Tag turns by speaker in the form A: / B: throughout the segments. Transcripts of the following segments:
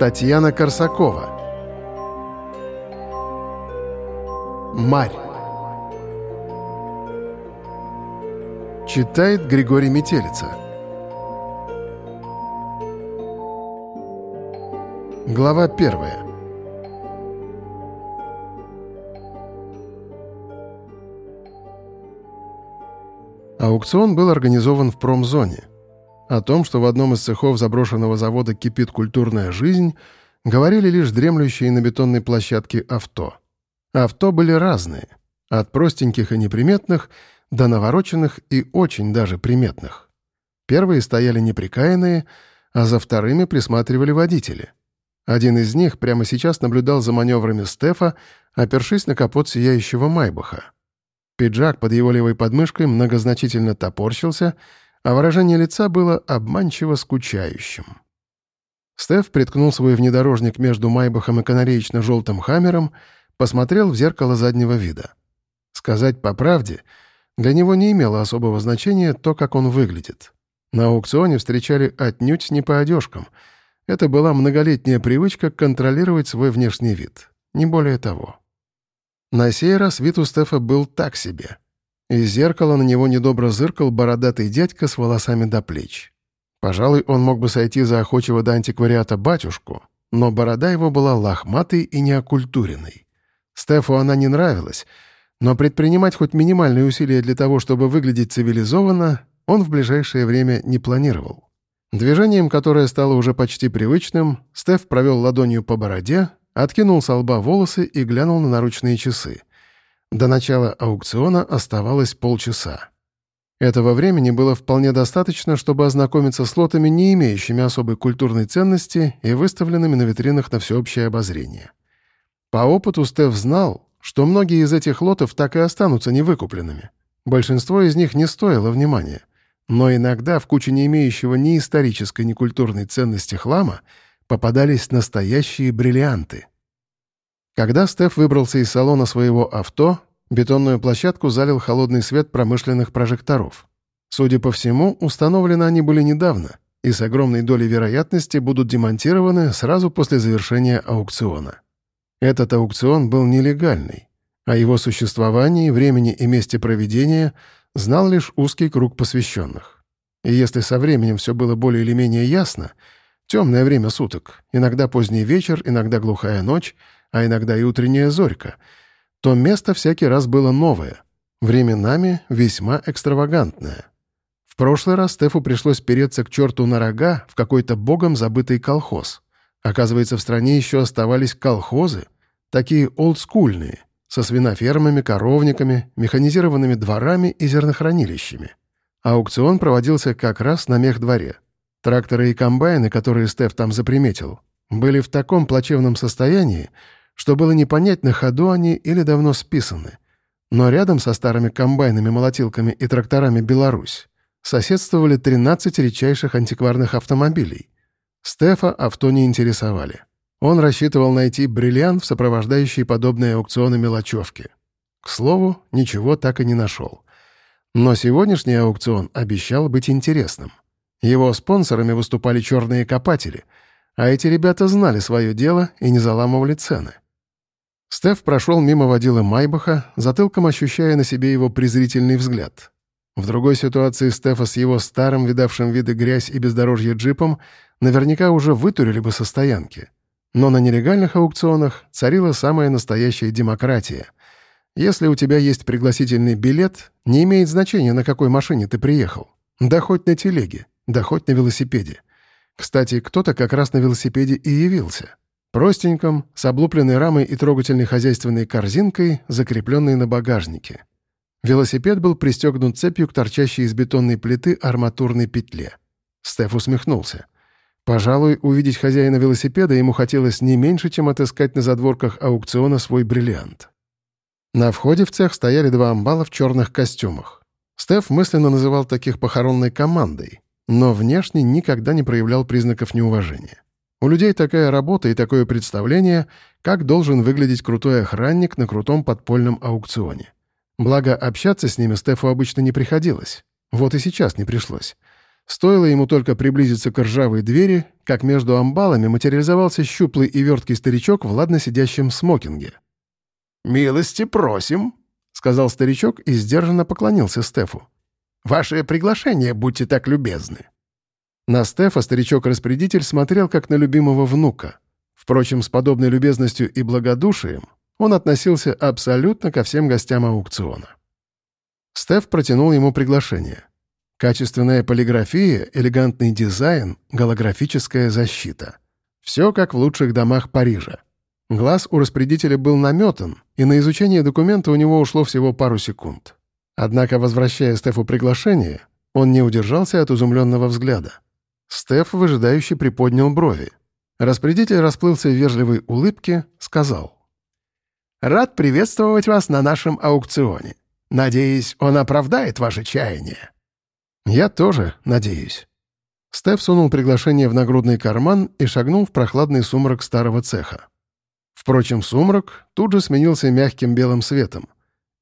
A: Татьяна Корсакова. Марь. Читает Григорий Метелица. Глава первая. Аукцион был организован в промзоне. О том, что в одном из цехов заброшенного завода кипит культурная жизнь, говорили лишь дремлющие на бетонной площадке авто. Авто были разные, от простеньких и неприметных до навороченных и очень даже приметных. Первые стояли неприкаянные, а за вторыми присматривали водители. Один из них прямо сейчас наблюдал за маневрами Стефа, опершись на капот сияющего Майбаха. Пиджак под его левой подмышкой многозначительно топорщился, а выражение лица было обманчиво скучающим. Стеф приткнул свой внедорожник между Майбахом и канареечно-желтым хаммером, посмотрел в зеркало заднего вида. Сказать по правде, для него не имело особого значения то, как он выглядит. На аукционе встречали отнюдь не по одежкам. Это была многолетняя привычка контролировать свой внешний вид. Не более того. На сей раз вид у Стефа был так себе — из зеркала на него недобро зыркал бородатый дядька с волосами до плеч. Пожалуй, он мог бы сойти за охочего до антиквариата батюшку, но борода его была лохматой и неокультуренной. Стефу она не нравилась, но предпринимать хоть минимальные усилия для того, чтобы выглядеть цивилизованно, он в ближайшее время не планировал. Движением, которое стало уже почти привычным, Стеф провел ладонью по бороде, откинул с лба волосы и глянул на наручные часы — до начала аукциона оставалось полчаса. Этого времени было вполне достаточно, чтобы ознакомиться с лотами, не имеющими особой культурной ценности и выставленными на витринах на всеобщее обозрение. По опыту Стеф знал, что многие из этих лотов так и останутся невыкупленными. Большинство из них не стоило внимания. Но иногда в куче не имеющего ни исторической, ни культурной ценности хлама попадались настоящие бриллианты. Когда Стеф выбрался из салона своего авто, бетонную площадку залил холодный свет промышленных прожекторов. Судя по всему, установлены они были недавно и с огромной долей вероятности будут демонтированы сразу после завершения аукциона. Этот аукцион был нелегальный. О его существовании, времени и месте проведения знал лишь узкий круг посвященных. И если со временем все было более или менее ясно, темное время суток, иногда поздний вечер, иногда глухая ночь — а иногда и утренняя зорька, то место всякий раз было новое, временами весьма экстравагантное. В прошлый раз Стефу пришлось переться к черту на рога в какой-то богом забытый колхоз. Оказывается, в стране еще оставались колхозы, такие олдскульные, со свинофермами, коровниками, механизированными дворами и зернохранилищами. Аукцион проводился как раз на мехдворе. Тракторы и комбайны, которые Стеф там заприметил, были в таком плачевном состоянии, что было не понять, на ходу они или давно списаны. Но рядом со старыми комбайнами, молотилками и тракторами «Беларусь» соседствовали 13 редчайших антикварных автомобилей. Стефа авто не интересовали. Он рассчитывал найти бриллиант в сопровождающей подобные аукционы мелочевки. К слову, ничего так и не нашел. Но сегодняшний аукцион обещал быть интересным. Его спонсорами выступали черные копатели, а эти ребята знали свое дело и не заламывали цены. Стеф прошел мимо водила Майбаха, затылком ощущая на себе его презрительный взгляд. В другой ситуации Стефа с его старым, видавшим виды грязь и бездорожье джипом наверняка уже вытурили бы со стоянки. Но на нелегальных аукционах царила самая настоящая демократия. Если у тебя есть пригласительный билет, не имеет значения, на какой машине ты приехал. Да хоть на телеге, да хоть на велосипеде. Кстати, кто-то как раз на велосипеде и явился. Простеньком, с облупленной рамой и трогательной хозяйственной корзинкой, закрепленной на багажнике. Велосипед был пристегнут цепью к торчащей из бетонной плиты арматурной петле. Стеф усмехнулся. Пожалуй, увидеть хозяина велосипеда ему хотелось не меньше, чем отыскать на задворках аукциона свой бриллиант. На входе в цех стояли два амбала в черных костюмах. Стеф мысленно называл таких похоронной командой, но внешне никогда не проявлял признаков неуважения. У людей такая работа и такое представление, как должен выглядеть крутой охранник на крутом подпольном аукционе. Благо, общаться с ними Стефу обычно не приходилось. Вот и сейчас не пришлось. Стоило ему только приблизиться к ржавой двери, как между амбалами материализовался щуплый и верткий старичок в ладно сидящем смокинге.
B: «Милости просим», — сказал старичок и сдержанно поклонился Стефу. «Ваше приглашение, будьте так любезны».
A: На Стефа старичок-распорядитель смотрел как на любимого внука. Впрочем, с подобной любезностью и благодушием он относился абсолютно ко всем гостям аукциона. Стеф протянул ему приглашение. Качественная полиграфия, элегантный дизайн, голографическая защита. Все как в лучших домах Парижа. Глаз у распорядителя был наметан, и на изучение документа у него ушло всего пару секунд. Однако, возвращая Стефу приглашение, он не удержался от изумленного взгляда. Стеф выжидающе приподнял брови. Распорядитель расплылся в вежливой улыбке, сказал.
B: «Рад приветствовать вас на нашем аукционе. Надеюсь, он оправдает ваше чаяние».
A: «Я тоже надеюсь». Стеф сунул приглашение в нагрудный карман и шагнул в прохладный сумрак старого цеха. Впрочем, сумрак тут же сменился мягким белым светом.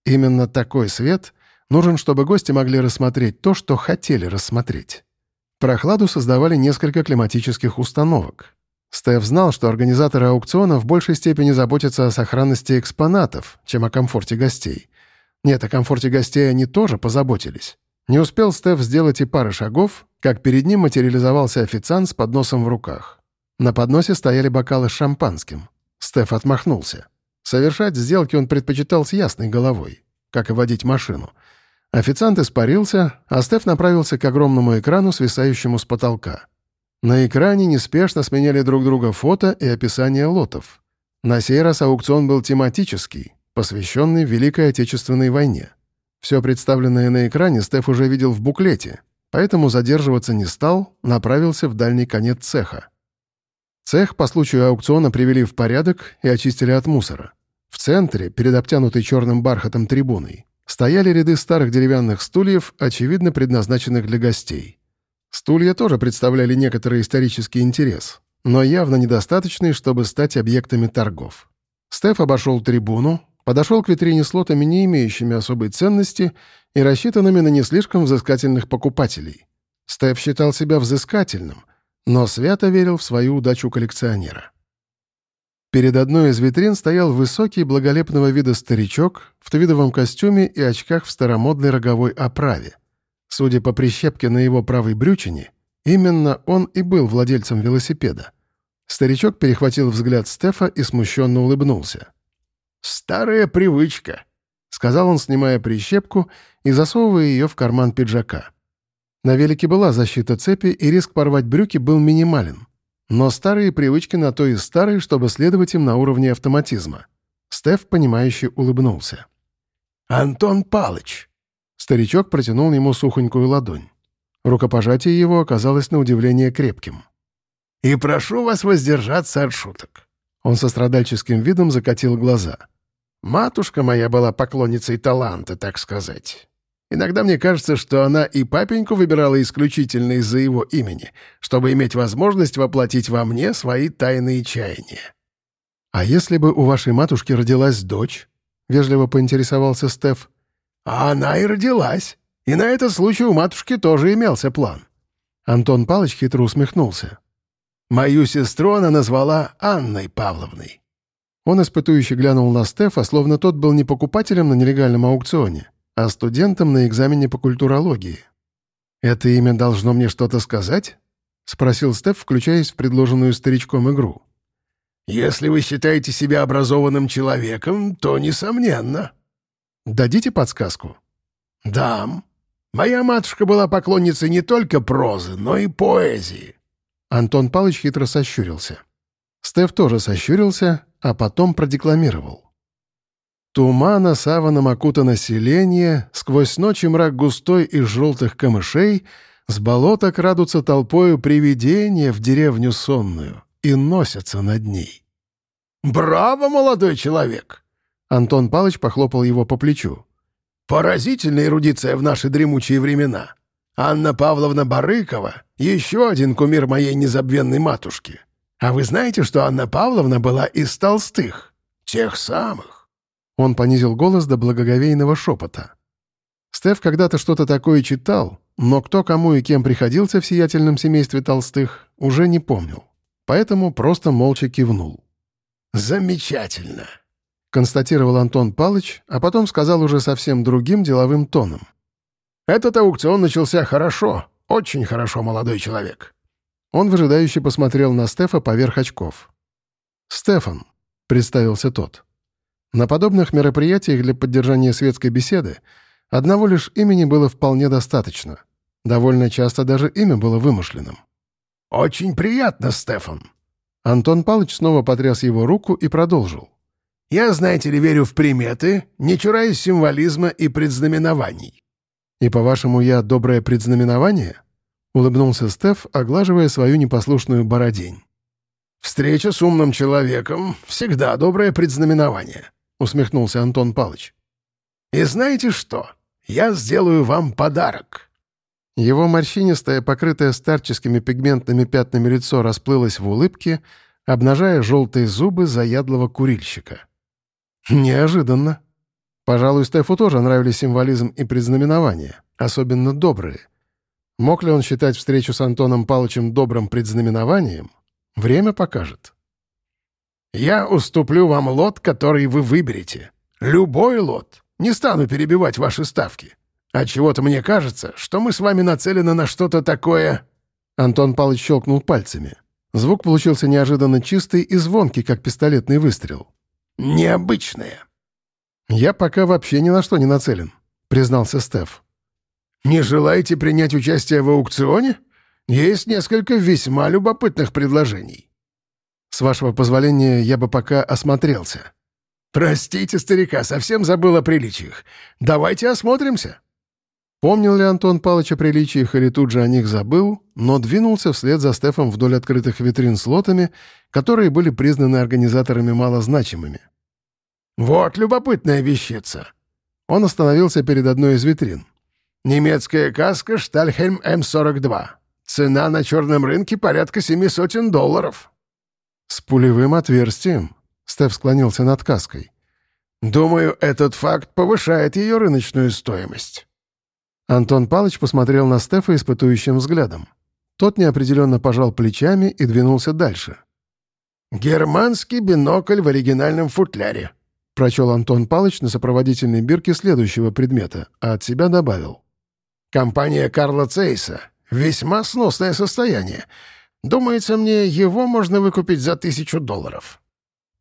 A: Именно такой свет нужен, чтобы гости могли рассмотреть то, что хотели рассмотреть. Прохладу создавали несколько климатических установок. Стеф знал, что организаторы аукциона в большей степени заботятся о сохранности экспонатов, чем о комфорте гостей. Нет, о комфорте гостей они тоже позаботились. Не успел Стеф сделать и пары шагов, как перед ним материализовался официант с подносом в руках. На подносе стояли бокалы с шампанским. Стеф отмахнулся. Совершать сделки он предпочитал с ясной головой, как и водить машину. Официант испарился, а Стеф направился к огромному экрану, свисающему с потолка. На экране неспешно сменяли друг друга фото и описание лотов. На сей раз аукцион был тематический, посвященный Великой Отечественной войне. Все представленное на экране Стеф уже видел в буклете, поэтому задерживаться не стал, направился в дальний конец цеха. Цех по случаю аукциона привели в порядок и очистили от мусора. В центре, перед обтянутой черным бархатом трибуной, стояли ряды старых деревянных стульев, очевидно предназначенных для гостей. Стулья тоже представляли некоторый исторический интерес, но явно недостаточный, чтобы стать объектами торгов. Стеф обошел трибуну, подошел к витрине с лотами, не имеющими особой ценности и рассчитанными на не слишком взыскательных покупателей. Стеф считал себя взыскательным, но свято верил в свою удачу коллекционера. Перед одной из витрин стоял высокий благолепного вида старичок в твидовом костюме и очках в старомодной роговой оправе. Судя по прищепке на его правой брючине, именно он и был владельцем велосипеда. Старичок перехватил взгляд Стефа и смущенно улыбнулся.
B: «Старая привычка», —
A: сказал он, снимая прищепку и засовывая ее в карман пиджака. На велике была защита цепи, и риск порвать брюки был минимален. Но старые привычки на то и старые, чтобы следовать им на уровне автоматизма. Стеф, понимающе улыбнулся.
B: «Антон Палыч!»
A: Старичок протянул ему сухонькую ладонь. Рукопожатие его оказалось на удивление крепким.
B: «И прошу вас воздержаться от шуток.
A: Он со страдальческим видом закатил глаза.
B: «Матушка моя была поклонницей таланта, так сказать. Иногда мне кажется, что она и папеньку выбирала исключительно из-за его имени, чтобы иметь возможность воплотить во мне свои тайные чаяния».
A: «А если бы у вашей матушки родилась дочь?» — вежливо поинтересовался Стеф.
B: «А она и родилась. И на этот случай у матушки тоже имелся план».
A: Антон Палыч хитро усмехнулся.
B: Мою сестру она назвала Анной Павловной».
A: Он испытующе глянул на Стефа, словно тот был не покупателем на нелегальном аукционе, а студентом на экзамене по культурологии. «Это имя должно мне что-то сказать?» — спросил Стеф, включаясь в предложенную старичком игру.
B: «Если вы считаете себя образованным человеком, то несомненно».
A: «Дадите подсказку?»
B: «Дам. Моя матушка была поклонницей не только прозы, но и поэзии.
A: Антон Палыч хитро сощурился. Стеф тоже сощурился, а потом продекламировал. Тумана саваном окута селение, сквозь ночи мрак густой из желтых камышей, с болота крадутся толпою привидения в деревню сонную и носятся над ней.
B: «Браво, молодой человек!»
A: Антон Палыч похлопал его по плечу.
B: «Поразительная эрудиция в наши дремучие времена. Анна Павловна Барыкова — еще один кумир моей незабвенной матушки. А вы знаете, что Анна Павловна была из Толстых? Тех самых».
A: Он понизил голос до благоговейного шепота. Стеф когда-то что-то такое читал, но кто кому и кем приходился в сиятельном семействе Толстых, уже не помнил. Поэтому просто молча кивнул.
B: «Замечательно», —
A: констатировал Антон Палыч, а потом сказал уже совсем другим деловым тоном.
B: «Этот аукцион начался хорошо, очень хорошо, молодой человек».
A: Он выжидающе посмотрел на Стефа поверх очков. «Стефан», — представился тот. На подобных мероприятиях для поддержания светской беседы одного лишь имени было вполне достаточно. Довольно часто даже имя было вымышленным.
B: «Очень приятно, Стефан».
A: Антон Палыч снова потряс его руку и продолжил.
B: «Я, знаете ли, верю в приметы, не чураюсь символизма и предзнаменований».
A: «И, по-вашему, я доброе предзнаменование?» — улыбнулся Стеф, оглаживая свою непослушную бородень.
B: «Встреча с умным человеком — всегда доброе предзнаменование», — усмехнулся Антон Палыч. «И знаете что? Я сделаю вам подарок».
A: Его морщинистое, покрытое старческими пигментными пятнами лицо расплылось в улыбке, обнажая желтые зубы заядлого курильщика. Неожиданно. Пожалуй, Стефу тоже нравились символизм и предзнаменования, особенно добрые. Мог ли он считать встречу с Антоном Павловичем добрым предзнаменованием? Время покажет.
B: «Я уступлю вам лот, который вы выберете. Любой лот. Не стану перебивать ваши ставки. А чего-то мне кажется, что мы с вами нацелены на что-то такое...»
A: Антон Павлович щелкнул пальцами. Звук получился неожиданно чистый и звонкий, как пистолетный выстрел.
B: «Необычное».
A: «Я пока вообще ни на что не нацелен», — признался Стеф.
B: «Не желаете принять участие в аукционе? Есть несколько весьма любопытных предложений».
A: «С вашего позволения, я бы пока осмотрелся».
B: «Простите, старика, совсем забыл о приличиях. Давайте осмотримся».
A: Помнил ли Антон Палыч о приличиях или тут же о них забыл, но двинулся вслед за Стефом вдоль открытых витрин с лотами, которые были признаны организаторами малозначимыми.
B: «Вот любопытная вещица».
A: Он остановился перед одной из витрин.
B: «Немецкая каска «Штальхельм М-42». Цена на черном рынке порядка семи сотен долларов».
A: «С пулевым отверстием», — Стеф склонился над каской.
B: «Думаю, этот факт повышает ее рыночную стоимость».
A: Антон Палыч посмотрел на Стефа испытующим взглядом. Тот неопределенно пожал плечами и двинулся дальше.
B: «Германский бинокль в оригинальном футляре», —
A: прочел Антон Палыч на сопроводительной бирке следующего предмета, а от себя добавил.
B: «Компания Карла Цейса. Весьма сносное состояние. Думается мне, его можно выкупить за тысячу долларов».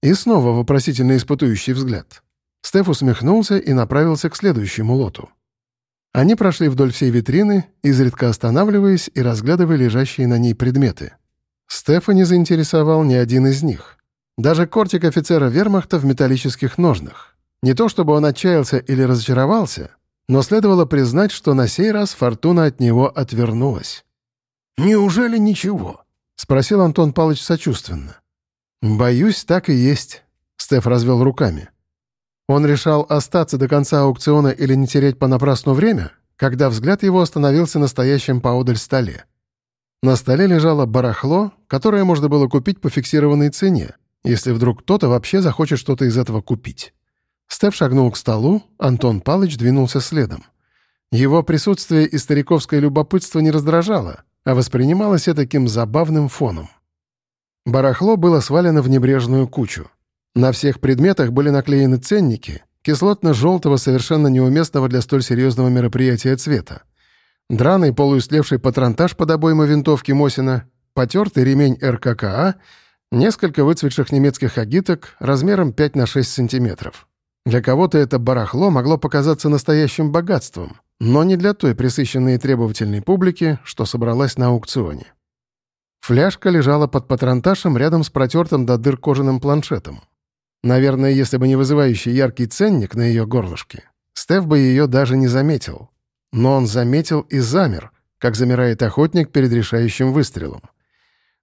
A: И снова вопросительно испытующий взгляд. Стеф усмехнулся и направился к следующему лоту. Они прошли вдоль всей витрины, изредка останавливаясь и разглядывая лежащие на ней предметы. Стефа не заинтересовал ни один из них. Даже кортик офицера вермахта в металлических ножнах. Не то чтобы он отчаялся или разочаровался, но следовало признать, что на сей раз фортуна от него отвернулась.
B: «Неужели ничего?»
A: — спросил Антон Павлович сочувственно. «Боюсь, так и есть», — Стеф развел руками. Он решал остаться до конца аукциона или не терять понапрасну время, когда взгляд его остановился на стоящем поодаль столе. На столе лежало барахло, которое можно было купить по фиксированной цене, если вдруг кто-то вообще захочет что-то из этого купить. Стеф шагнул к столу, Антон Палыч двинулся следом. Его присутствие и стариковское любопытство не раздражало, а воспринималось таким забавным фоном. Барахло было свалено в небрежную кучу. На всех предметах были наклеены ценники, кислотно-желтого, совершенно неуместного для столь серьезного мероприятия цвета. Драный полуистлевший патронтаж под обойму винтовки Мосина, потертый ремень РККА, несколько выцветших немецких агиток размером 5 на 6 сантиметров. Для кого-то это барахло могло показаться настоящим богатством, но не для той присыщенной и требовательной публики, что собралась на аукционе. Фляжка лежала под патронташем рядом с протертым до дыр кожаным планшетом. Наверное, если бы не вызывающий яркий ценник на ее горлышке, Стеф бы ее даже не заметил. Но он заметил и замер, как замирает охотник перед решающим выстрелом.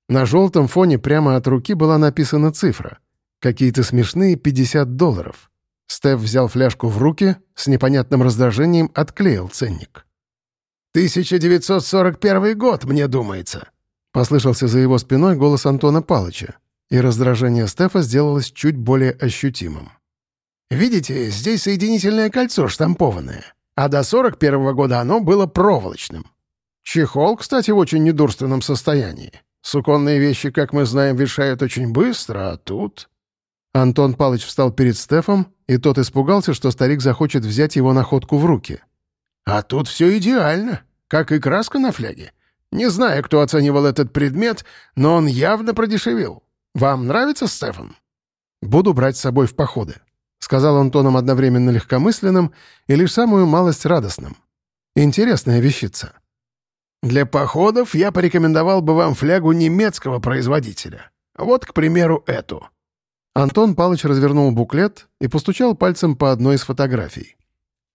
A: На желтом фоне прямо от руки была написана цифра. Какие-то смешные 50 долларов. Стеф взял фляжку в руки, с непонятным раздражением отклеил ценник.
B: «1941 год, мне думается», —
A: послышался за его спиной голос Антона Палыча и раздражение Стефа сделалось чуть более ощутимым.
B: «Видите, здесь соединительное кольцо штампованное, а до 41 -го года оно было проволочным. Чехол, кстати, в очень недурственном состоянии. Суконные вещи, как мы знаем, вешают очень быстро, а тут...»
A: Антон Палыч встал перед Стефом, и тот испугался, что старик захочет взять его находку в руки.
B: «А тут все идеально, как и краска на фляге. Не знаю, кто оценивал этот предмет, но он явно продешевил. Вам нравится, Стефан?»
A: «Буду брать с собой в походы», — сказал он тоном одновременно легкомысленным и лишь самую малость радостным. «Интересная вещица».
B: «Для походов я порекомендовал бы вам флягу немецкого производителя. Вот, к примеру, эту».
A: Антон Палыч развернул буклет и постучал пальцем по одной из фотографий.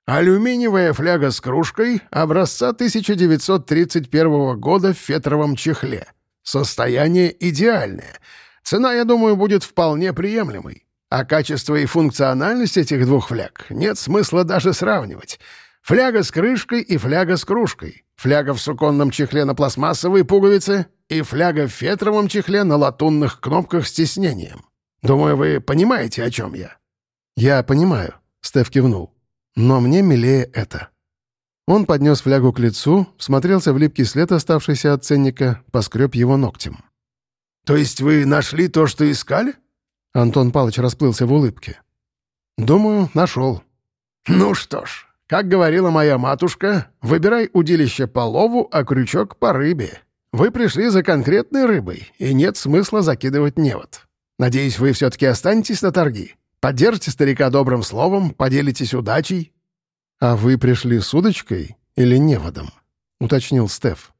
B: Алюминиевая фляга с кружкой образца 1931 года в фетровом чехле. Состояние идеальное. Цена, я думаю, будет вполне приемлемой. А качество и функциональность этих двух фляг нет смысла даже сравнивать. Фляга с крышкой и фляга с кружкой. Фляга в суконном чехле на пластмассовой пуговице и фляга в фетровом чехле на латунных кнопках с тиснением. Думаю, вы понимаете, о чем я.
A: «Я понимаю», — Стеф кивнул. Но мне милее это». Он поднес флягу к лицу, смотрелся в липкий след, оставшийся от ценника, поскреб его ногтем.
B: «То есть вы нашли то, что искали?»
A: Антон Павлович расплылся в улыбке. «Думаю, нашел».
B: «Ну что ж, как говорила моя матушка, выбирай удилище по лову, а крючок по рыбе. Вы пришли за конкретной рыбой, и нет смысла закидывать невод. Надеюсь, вы все-таки останетесь на торги?» Поддержите старика добрым словом, поделитесь удачей».
A: «А вы пришли с удочкой или неводом?» — уточнил Стеф.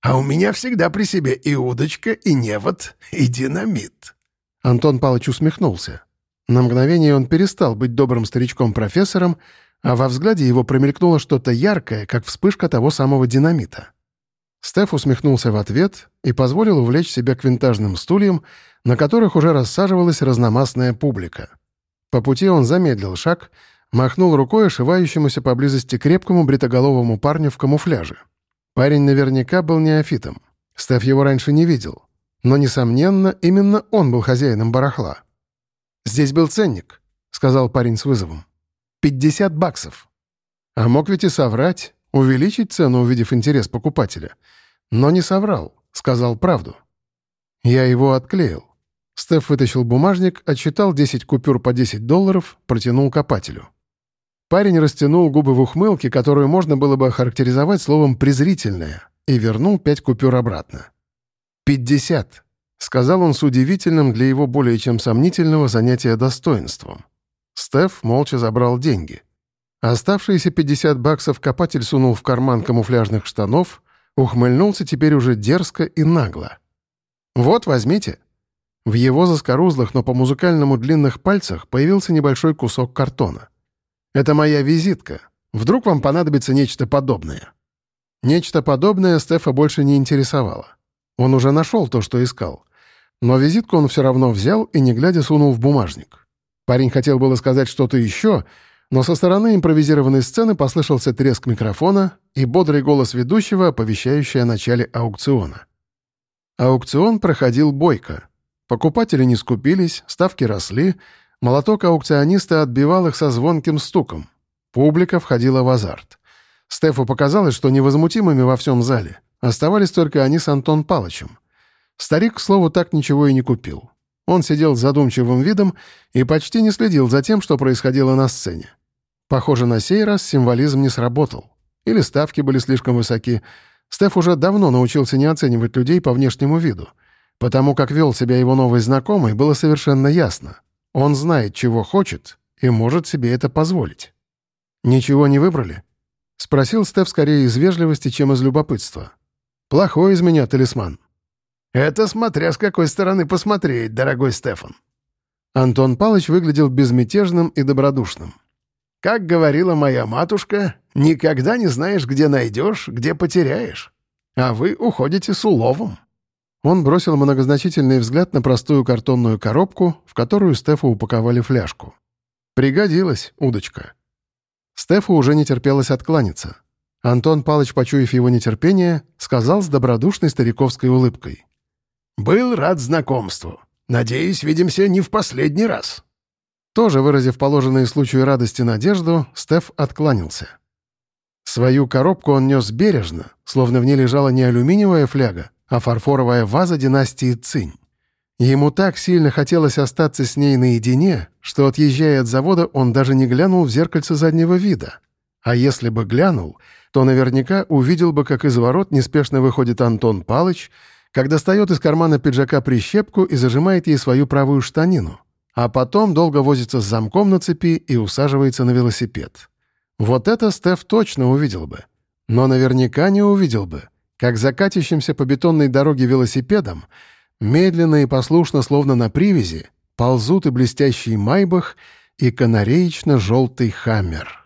B: «А у меня всегда при себе и удочка, и невод, и динамит».
A: Антон Павлович усмехнулся. На мгновение он перестал быть добрым старичком-профессором, а во взгляде его промелькнуло что-то яркое, как вспышка того самого динамита. Стеф усмехнулся в ответ и позволил увлечь себя к винтажным стульям, на которых уже рассаживалась разномастная публика. По пути он замедлил шаг, махнул рукой ошивающемуся поблизости крепкому бритоголовому парню в камуфляже. Парень наверняка был неофитом. Стеф его раньше не видел. Но, несомненно, именно он был хозяином барахла. «Здесь был ценник», — сказал парень с вызовом. «Пятьдесят баксов». А мог ведь и соврать, увеличить цену, увидев интерес покупателя. Но не соврал, сказал правду. Я его отклеил. Стеф вытащил бумажник, отсчитал 10 купюр по 10 долларов, протянул копателю. Парень растянул губы в ухмылке, которую можно было бы охарактеризовать словом «презрительная», и вернул 5 купюр обратно. «Пятьдесят», — сказал он с удивительным для его более чем сомнительного занятия достоинством. Стеф молча забрал деньги. Оставшиеся 50 баксов копатель сунул в карман камуфляжных штанов, ухмыльнулся теперь уже дерзко и нагло. «Вот, возьмите», в его заскорузлых, но по музыкальному длинных пальцах появился небольшой кусок картона. «Это моя визитка. Вдруг вам понадобится нечто подобное?» Нечто подобное Стефа больше не интересовало. Он уже нашел то, что искал. Но визитку он все равно взял и, не глядя, сунул в бумажник. Парень хотел было сказать что-то еще, но со стороны импровизированной сцены послышался треск микрофона и бодрый голос ведущего, оповещающий о начале аукциона. Аукцион проходил бойко — Покупатели не скупились, ставки росли, молоток аукциониста отбивал их со звонким стуком. Публика входила в азарт. Стефу показалось, что невозмутимыми во всем зале оставались только они с Антон Палычем. Старик, к слову, так ничего и не купил. Он сидел с задумчивым видом и почти не следил за тем, что происходило на сцене. Похоже, на сей раз символизм не сработал. Или ставки были слишком высоки. Стеф уже давно научился не оценивать людей по внешнему виду — Потому как вел себя его новый знакомый, было совершенно ясно. Он знает, чего хочет, и может себе это позволить. «Ничего не выбрали?» — спросил Стеф скорее из вежливости, чем из любопытства. «Плохой из меня талисман».
B: «Это смотря с какой стороны посмотреть, дорогой Стефан».
A: Антон Палыч выглядел безмятежным и добродушным.
B: «Как говорила моя матушка, никогда не знаешь, где найдешь, где потеряешь. А вы уходите с уловом».
A: Он бросил многозначительный взгляд на простую картонную коробку, в которую Стефу упаковали фляжку. Пригодилась удочка. Стефу уже не терпелось откланяться. Антон Палыч, почуяв его нетерпение, сказал с добродушной стариковской улыбкой.
B: «Был рад знакомству. Надеюсь, видимся не в последний раз».
A: Тоже выразив положенные случаю радости надежду, Стеф откланялся. Свою коробку он нес бережно, словно в ней лежала не алюминиевая фляга, а фарфоровая ваза династии Цинь. Ему так сильно хотелось остаться с ней наедине, что, отъезжая от завода, он даже не глянул в зеркальце заднего вида. А если бы глянул, то наверняка увидел бы, как из ворот неспешно выходит Антон Палыч, как достает из кармана пиджака прищепку и зажимает ей свою правую штанину, а потом долго возится с замком на цепи и усаживается на велосипед. Вот это Стеф точно увидел бы. Но наверняка не увидел бы, как закатящимся по бетонной дороге велосипедом медленно и послушно, словно на привязи, ползут и блестящий майбах, и канареечно-желтый хаммер.